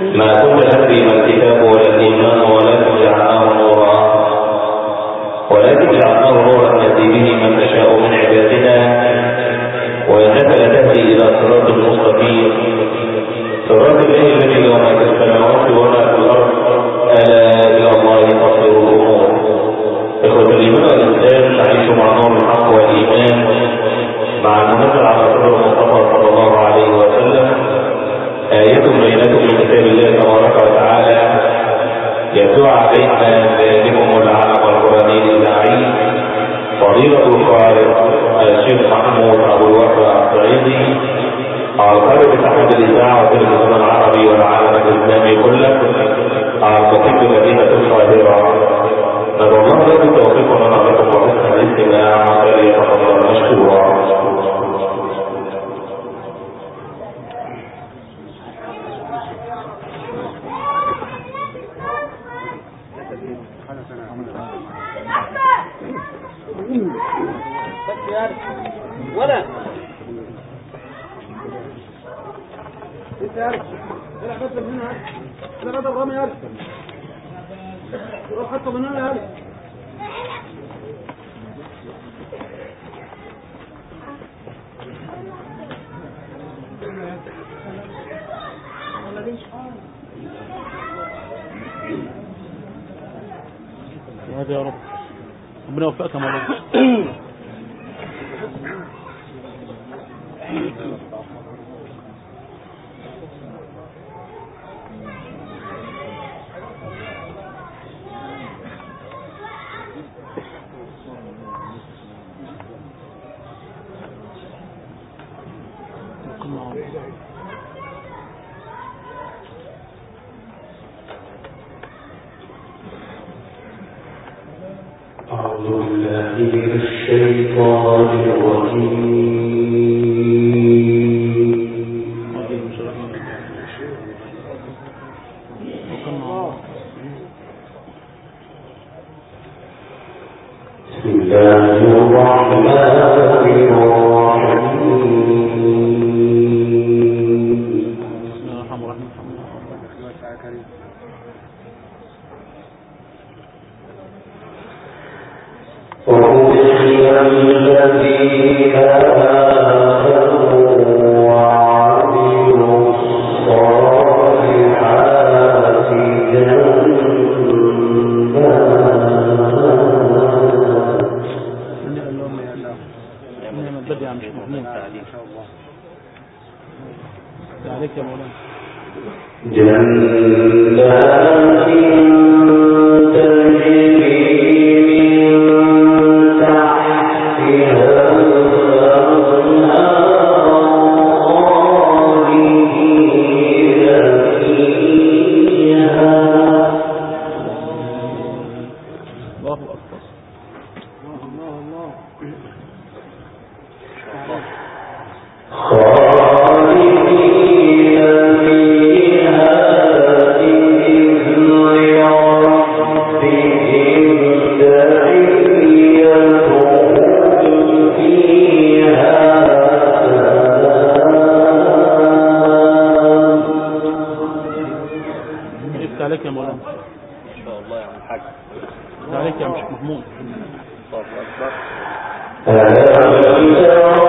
ما كنت تدري ما الكتاب ولا الإيمان ولكن جعلناه نورا. ولكن جعلناه نورا نهدي به من نشاء من عبادنا. وإنك لتهدي إلى صراط مستقيم. صراط الله الذي له في السماوات وما في الأرض. ألا إلى الله تصير الأمور. إخوة الإيمان والإسلام نعيش مع نور الحق والإيمان. مع المنزل على صدر المصطفى صلى الله عليه وسلم. آية بينكم من كتاب الله تبارك وتعالى. يتلو علينا ذلكم العلم القرآني الداعي فضيلة القارئ الشيخ محمود أبو الوفا الصعيدي. القارئ بتحمد الإذاعة والتلفزيون العربي والعالم الإسلامي كله الخطيب مدينة القاهرة. ندعو الله له بالتوفيق لنا لكم وحسن الاستماع فليتفضل مشكورا. ولا العب بس من هنا أنا هذا روح حطه من هنا هذا هذا يا رب. ربنا يوفقك يا مولانا أعوذ بالله من الشيطان الرجيم. عليك يا مولانا. إن شاء الله يا عم الحاج افتح عليك يا محمود الله أكبر.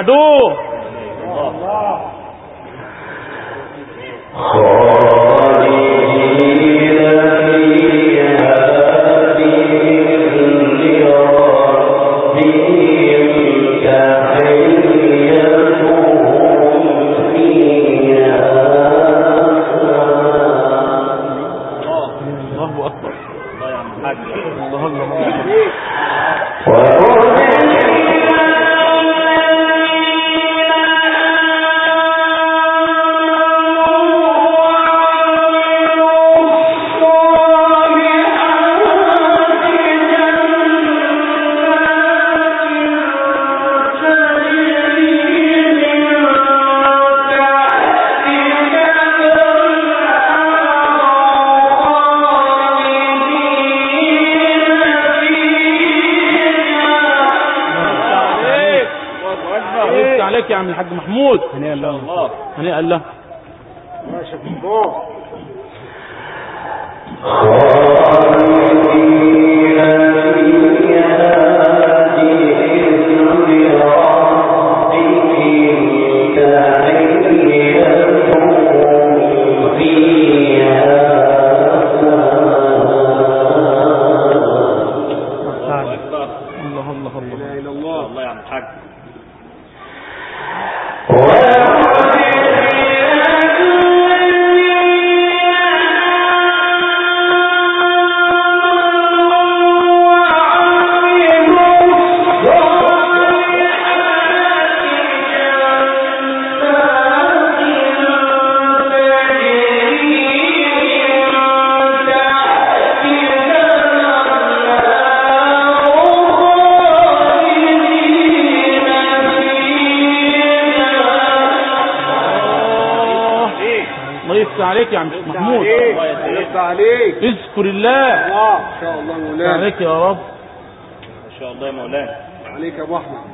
Adô اشكر الله. ما شاء الله مولانا. عليك يا رب. ما شاء الله يا مولانا. عليك يا أبو أحمد.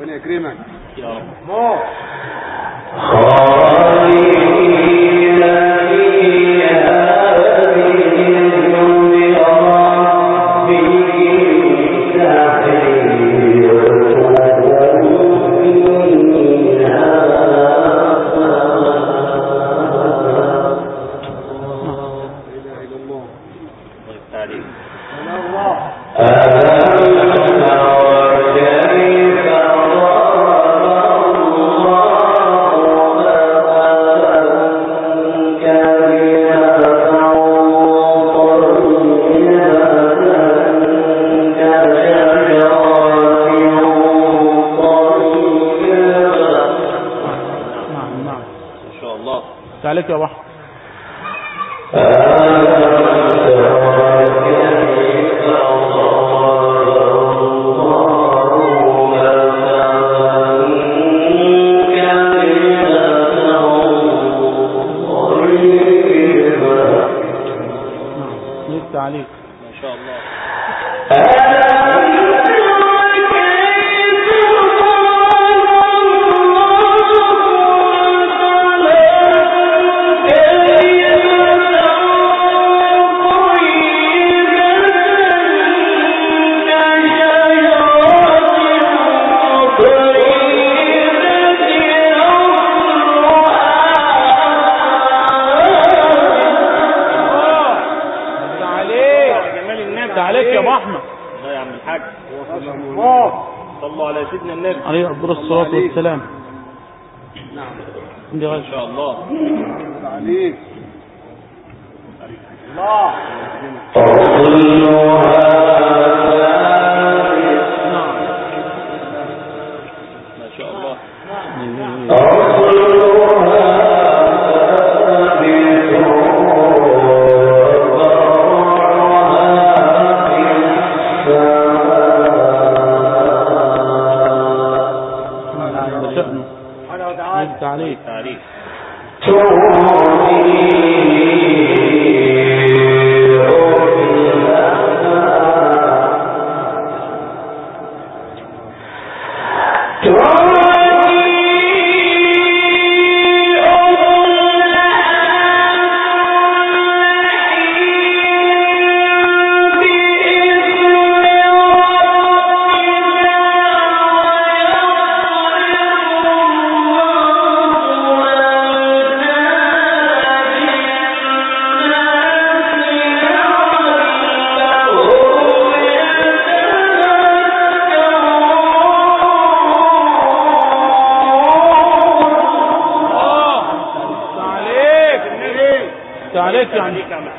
ربنا يكرمك. يا رب. الصلاة والسلام. نعم. إن شاء الله. عليك.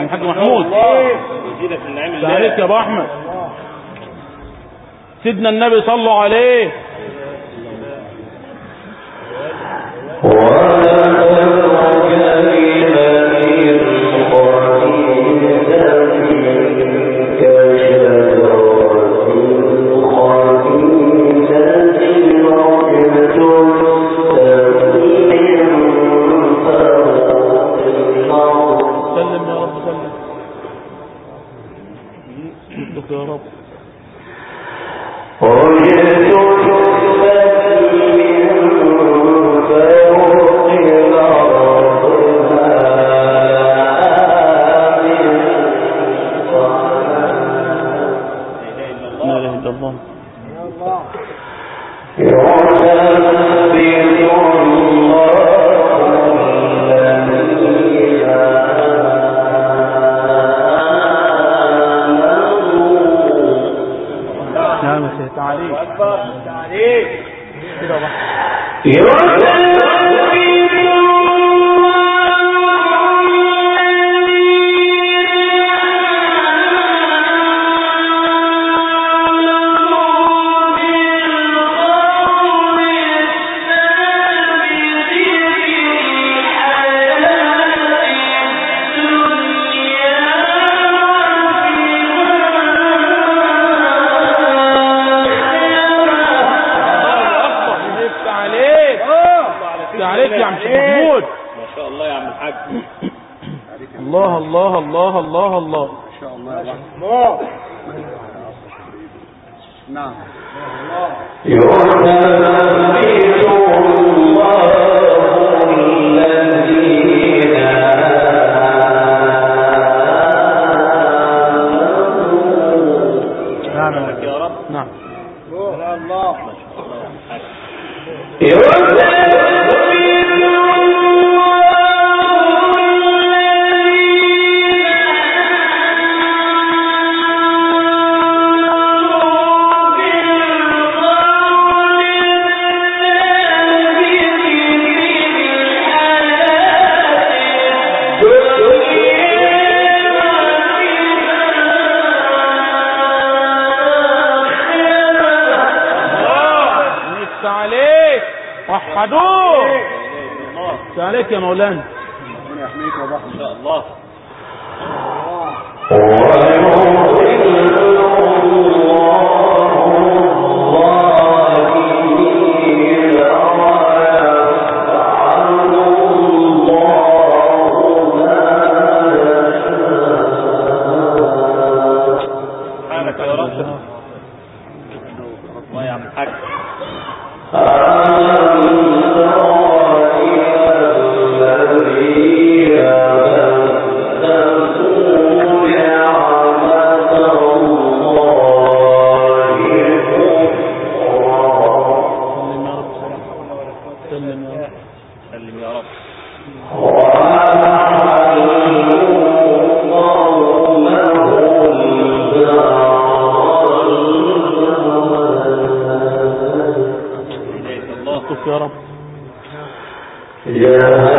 من الحاج محمود. سهلت يا أبو أحمد. سيدنا النبي صلوا عليه. الله عليك يا عم محمود. ما شاء الله يا عم الحاج. الله الله الله الله الله. ما شاء الله يا الله نعم الله يا مولانا Yeah.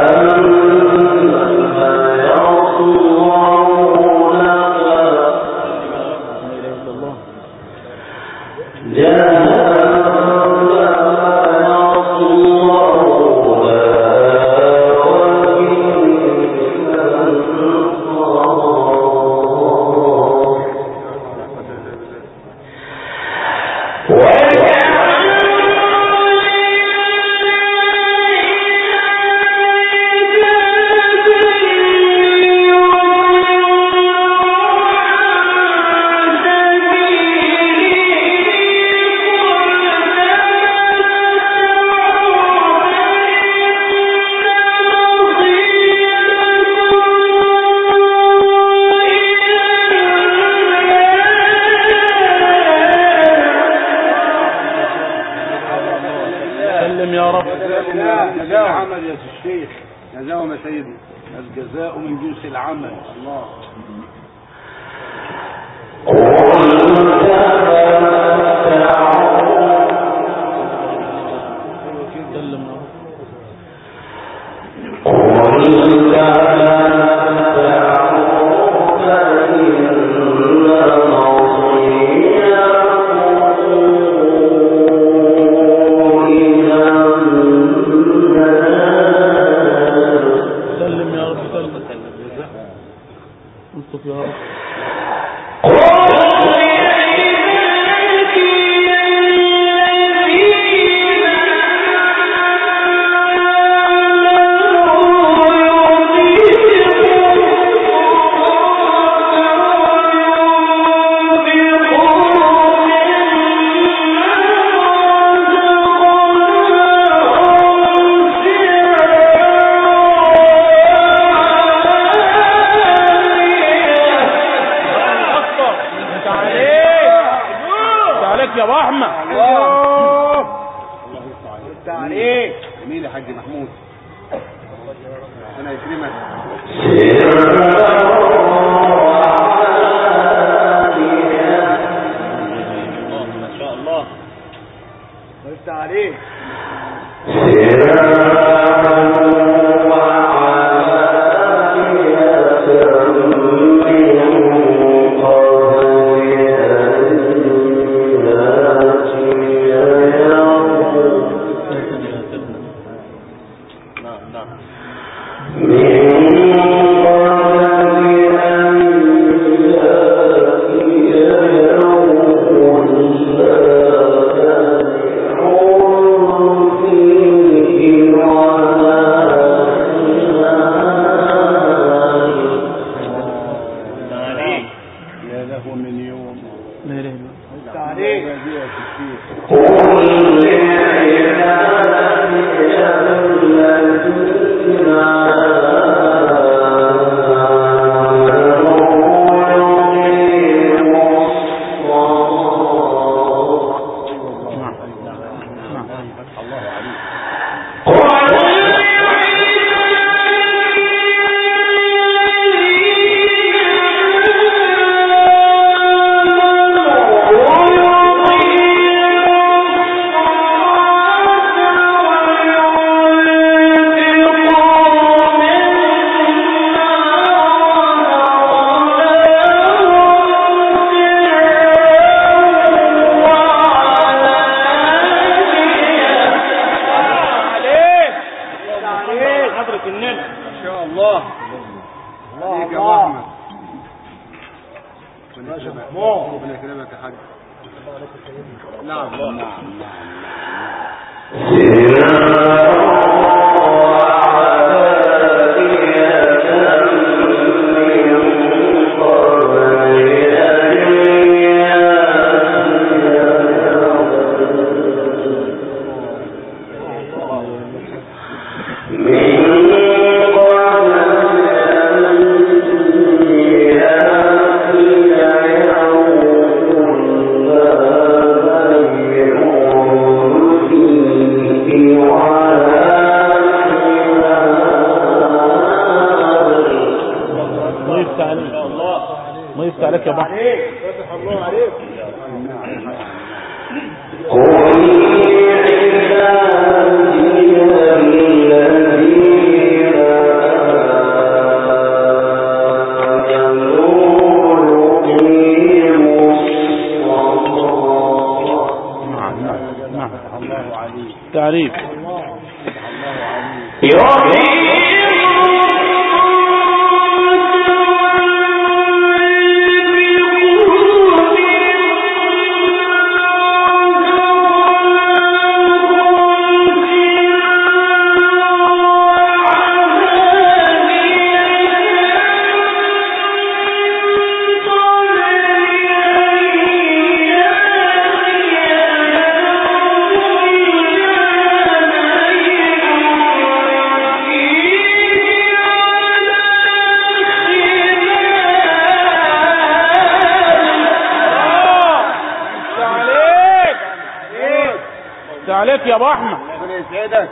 يا أبو أحمد. ربنا يسعدك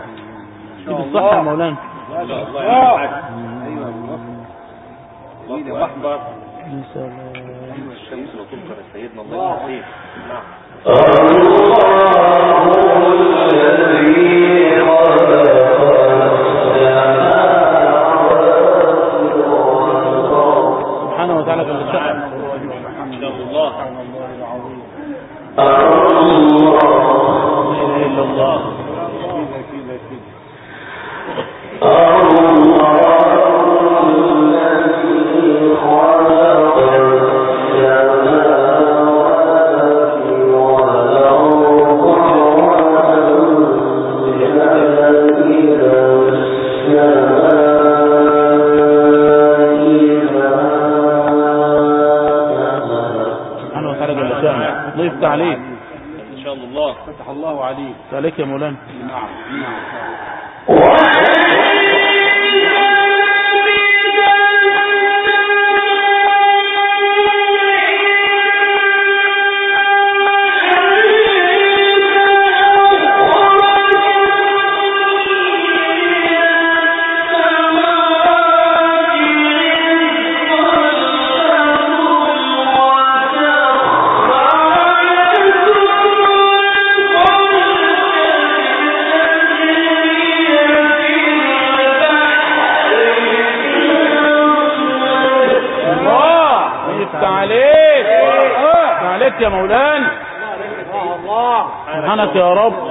بالصحه يا إيه مولانا؟ الله. الله. أيوه. الله. اكبر إن شاء الله. أيوة، الشمس وتمطر سيدنا الله يرحمه وترب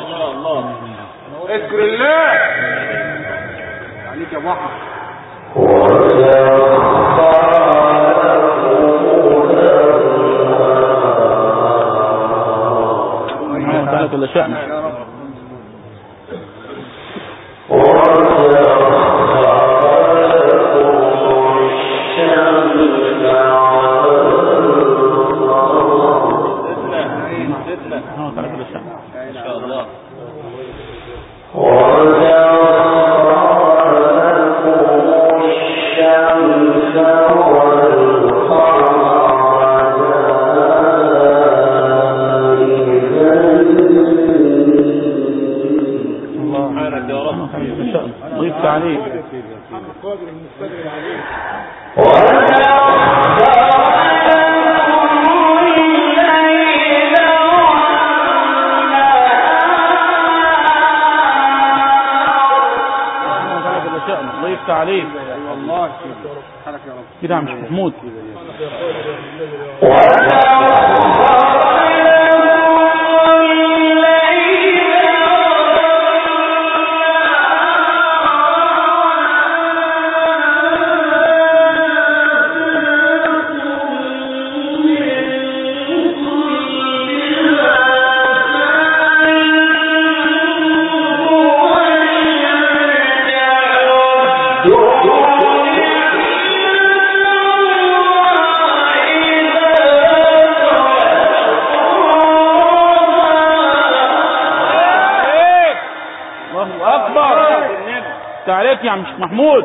يا عم محمود.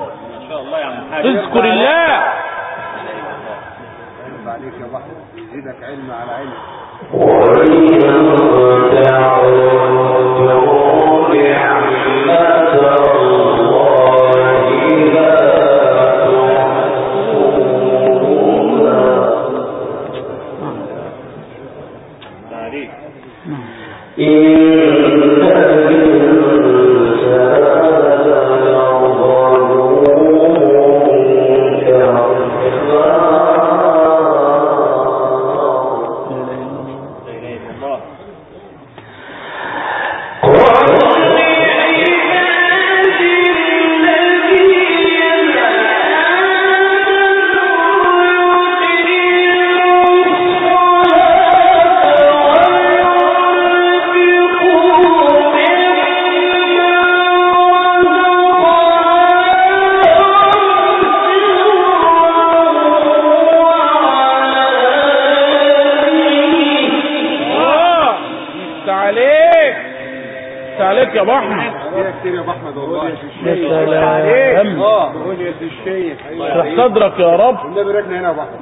الله اذكر الله. عليك يا بحر. إيدك علم على علم. صدرك يا رب.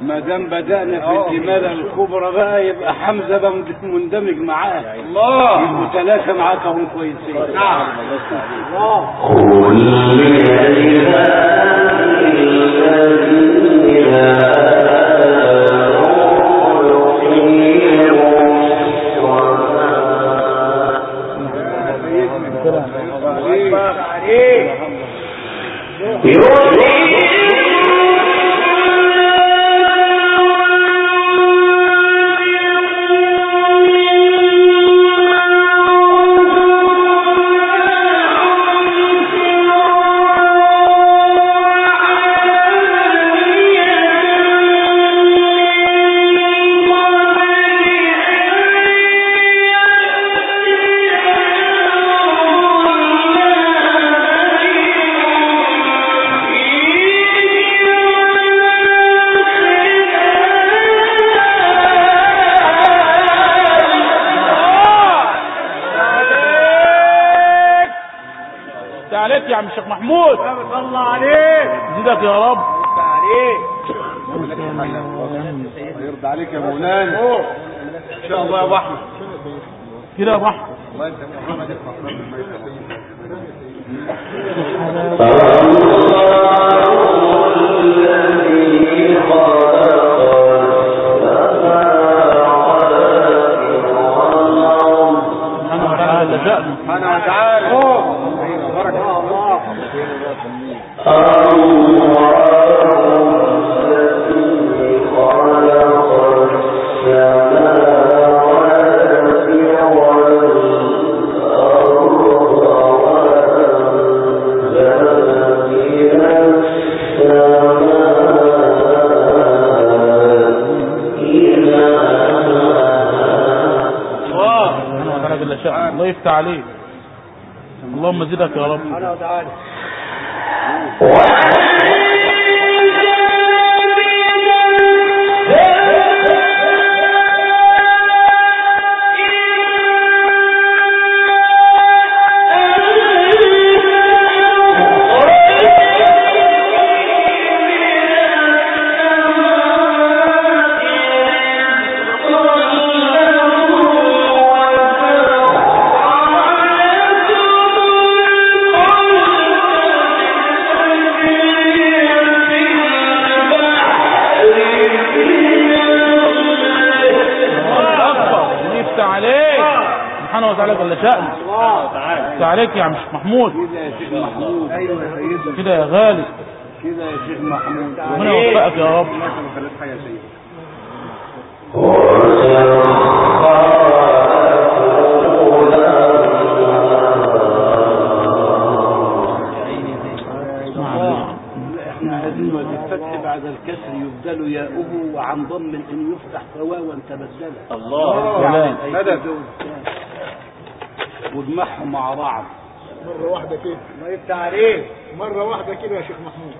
ما دام بدأنا في الاماله الكبرى بقى يبقى حمزة بقى مندمج معاه. الله. يبقوا ثلاثة معاك هم كويسين. نعم. انت محمود. الله عليك. زيدك يا رب. يرضى عليك يا مولانا. إن شاء الله يا أبو أحمد. كده يا أبو أحمد. الله انت جل شأنه الله يفتح عليك. اللهم زدك يا رب. يفتح عليك يا عم محمود. كده يا شيخ محمود. يا سيدنا كده يا غالي. كده يا شيخ محمود. ربنا يوفقك يا رب. الله الفتح بعد الكسر يبدل ياؤه وعن ضم إن يفتح فواوا تبدله سلام. مدد واجمعهم مع بعض. مرة واحدة كده. الله يفتح عليك مرة واحدة كده يا شيخ محمود.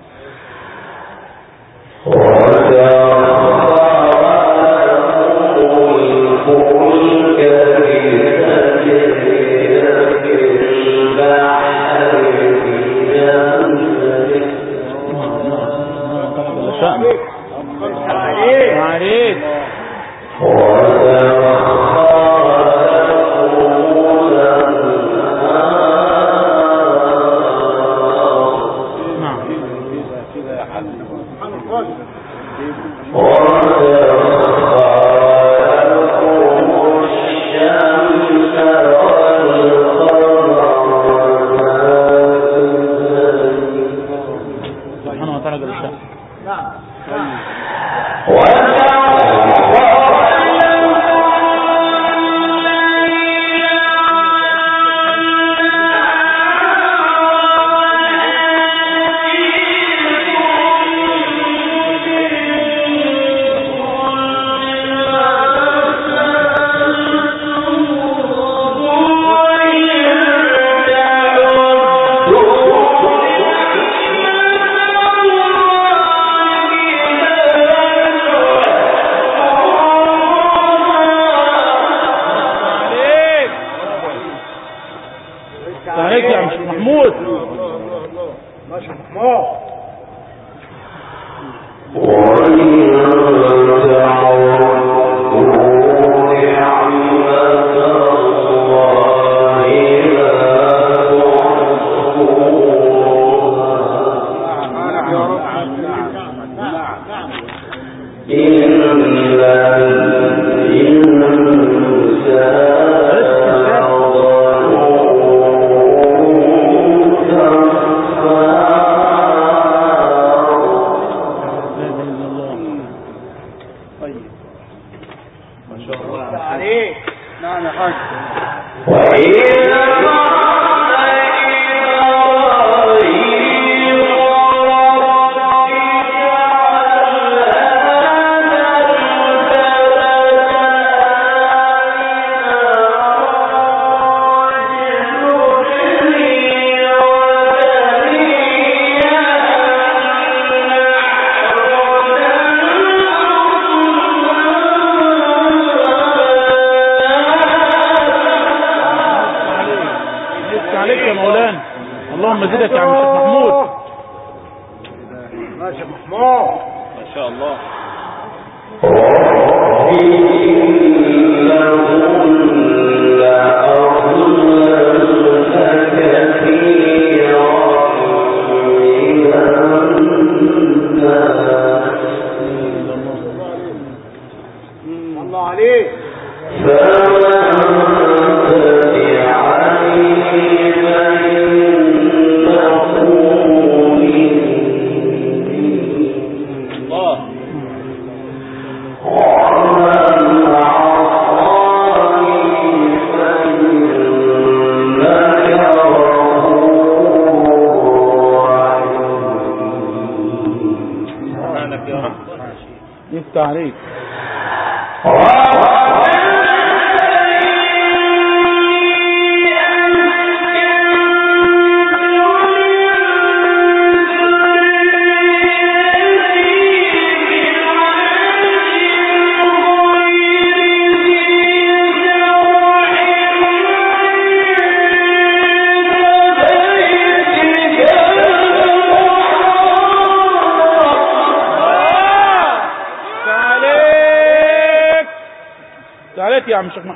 كده يا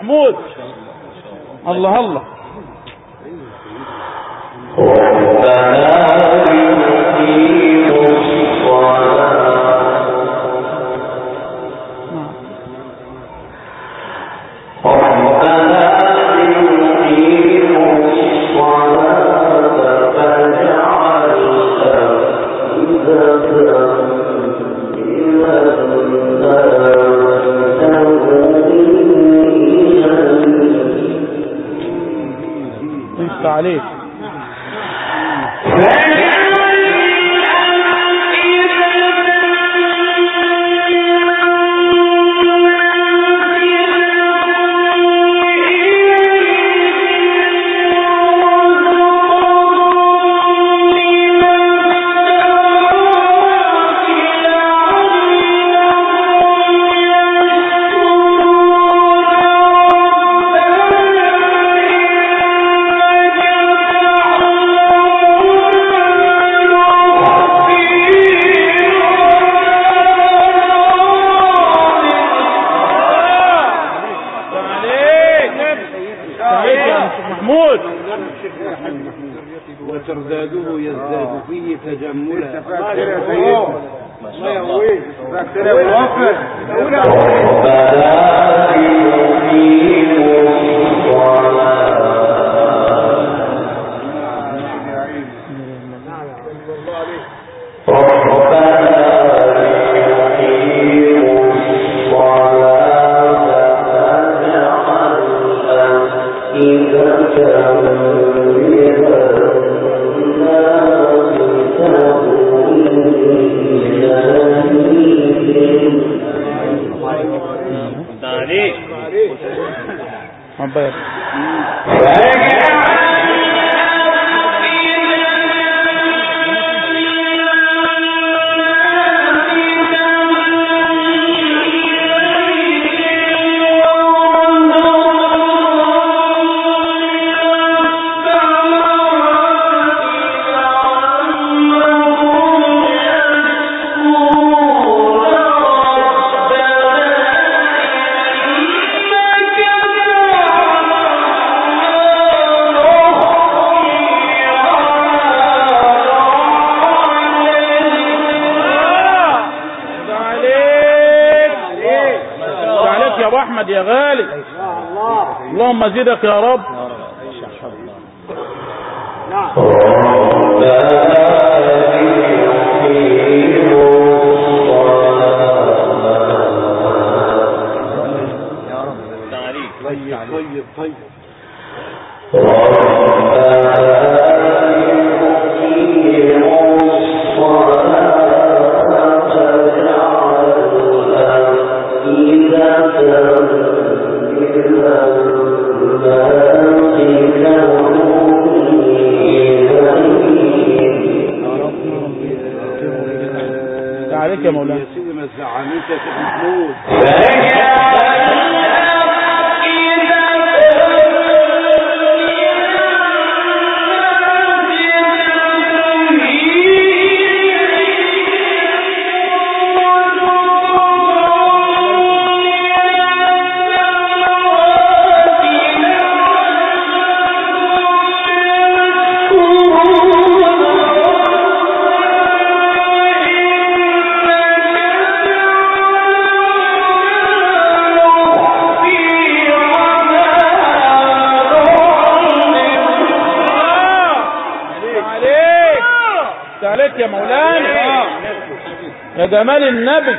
محمود الله الله. عليك عليك يا غالي. اللهم زدك يا رب. يا جمال النبي.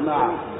نعم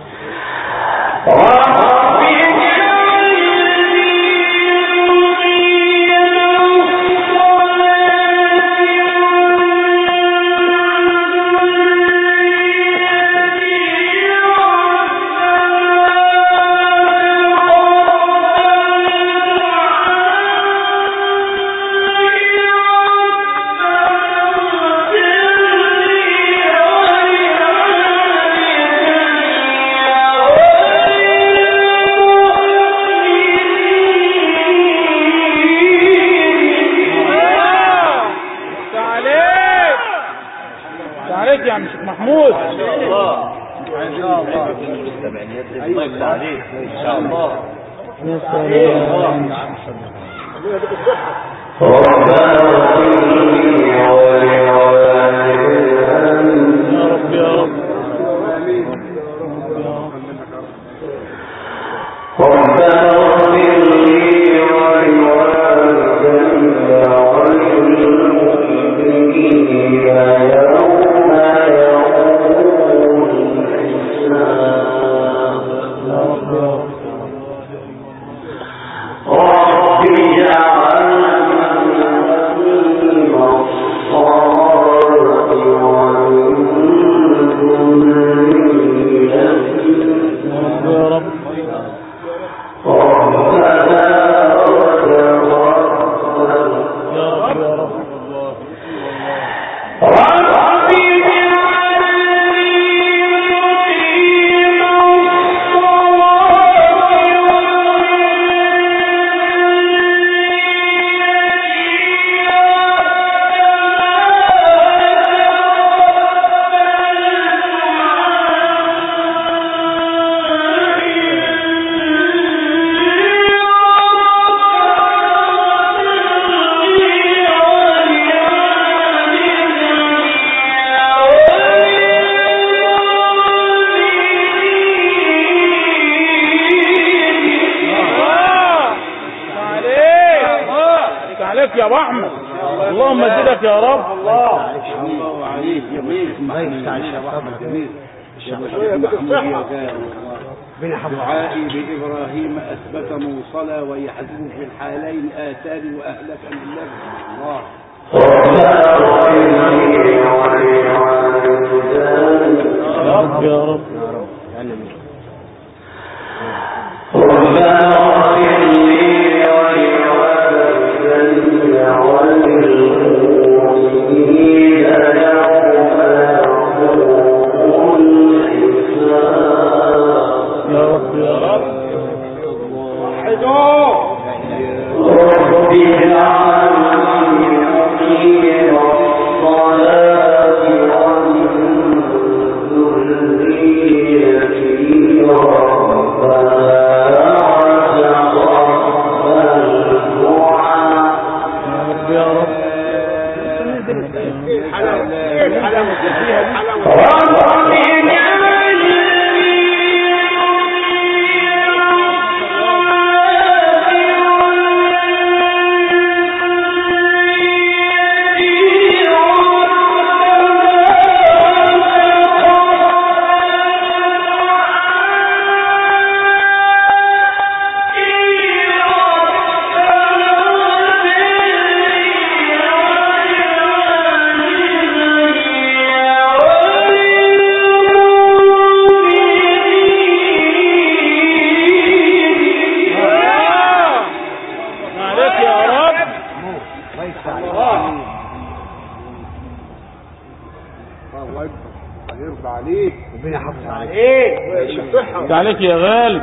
عليك يا غالب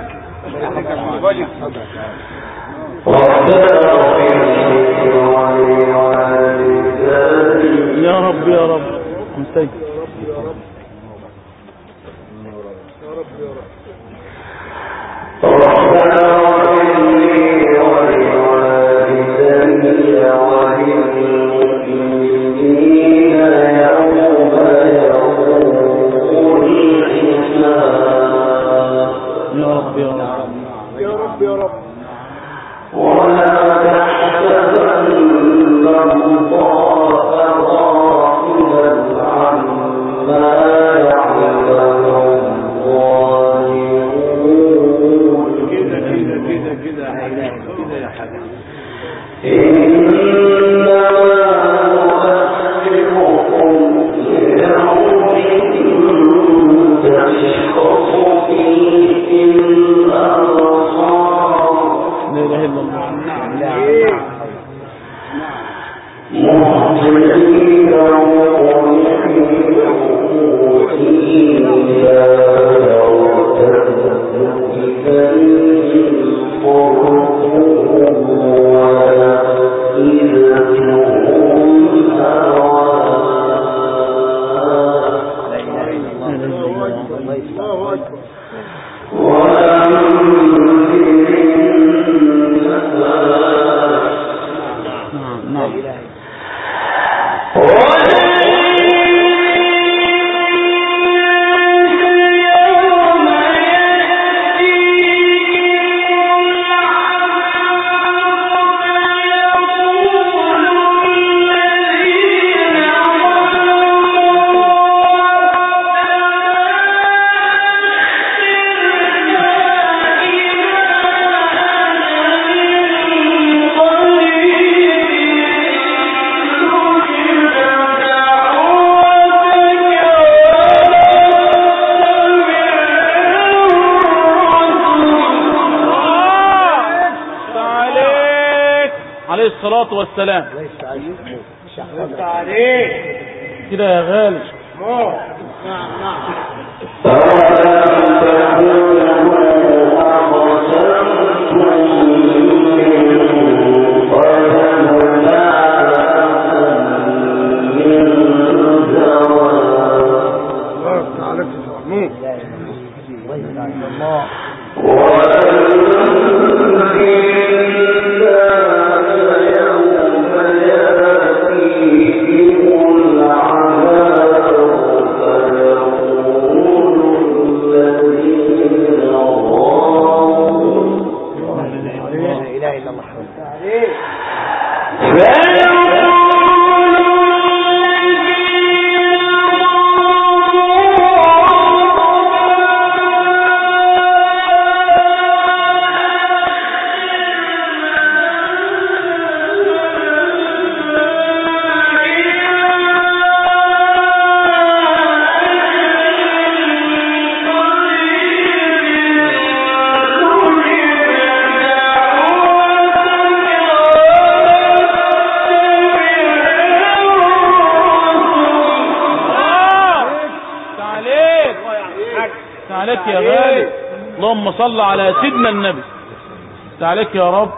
يا رب يا رب. يا رب يا رب يا رب يا رب. والسلام. كده يا غالي. صل على سيدنا النبي. عليك يا رب.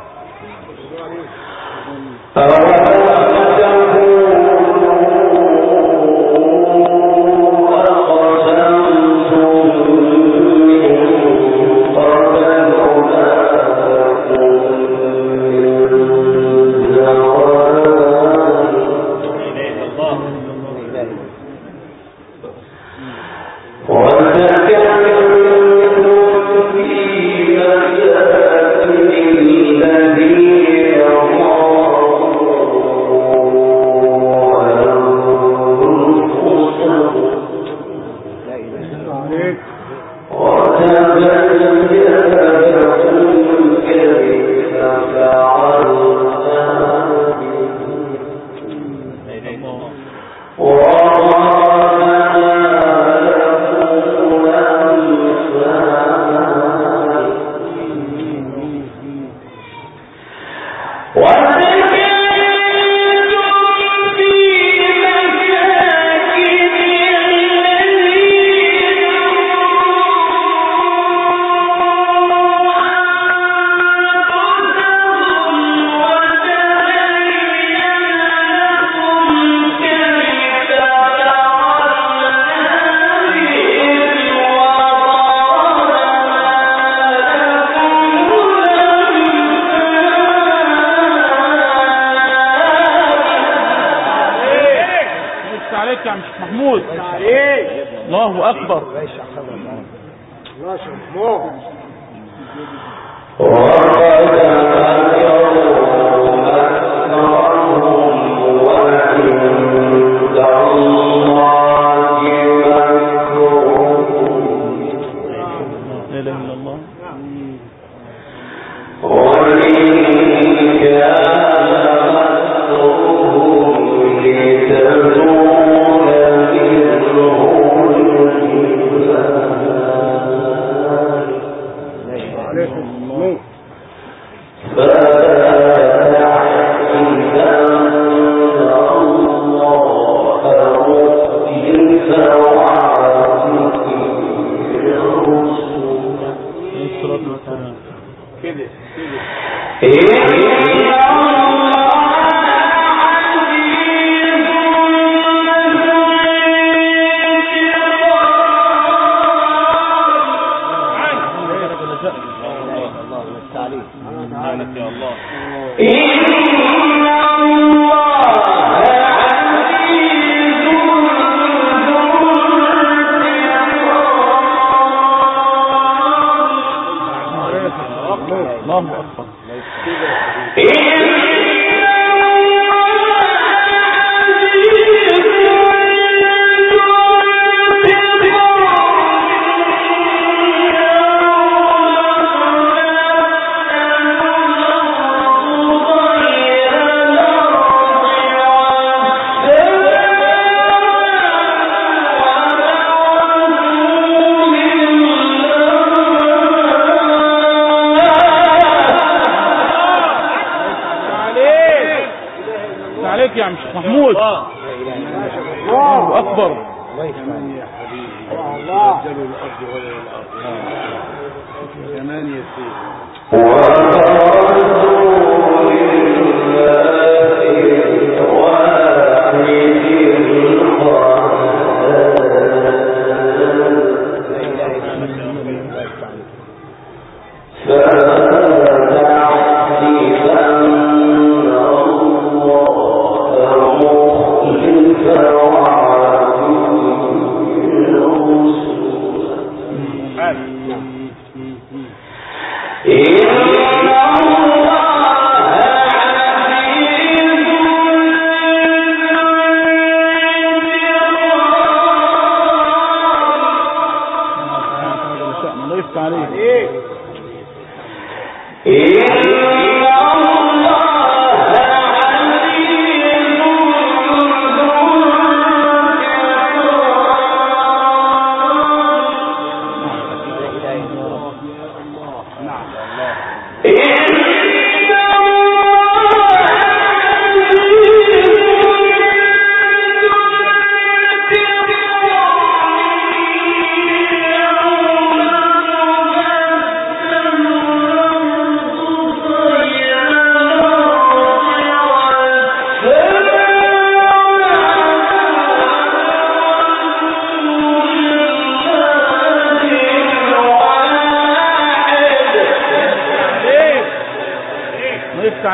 الله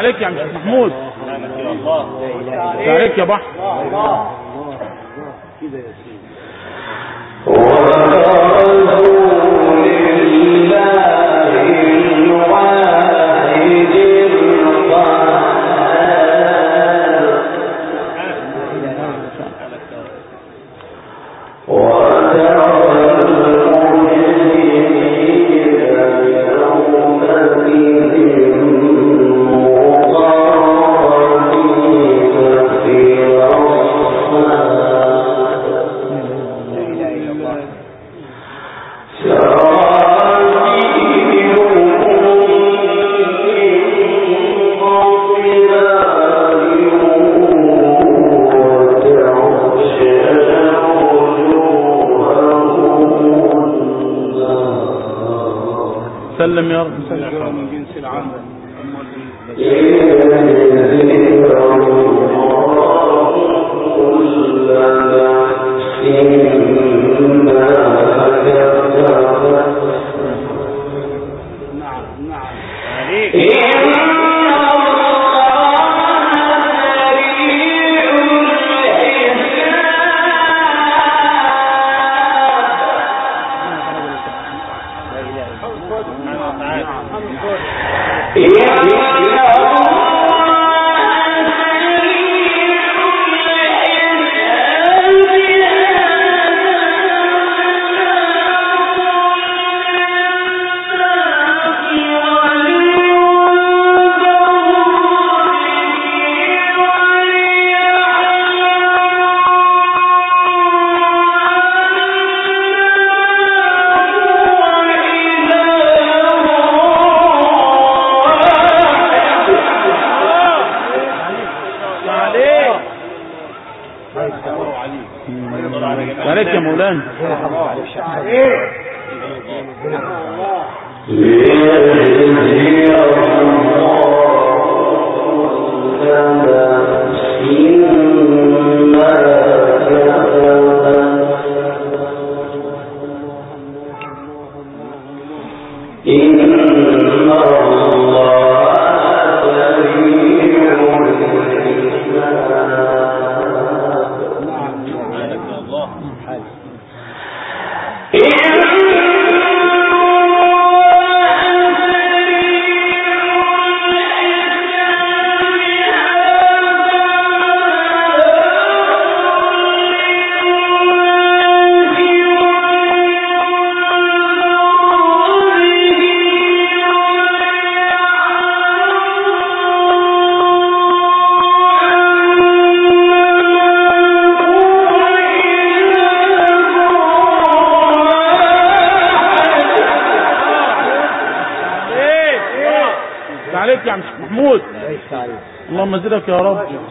عليك يا عم محمود عليك يا بحر الله. منزلك يا رب.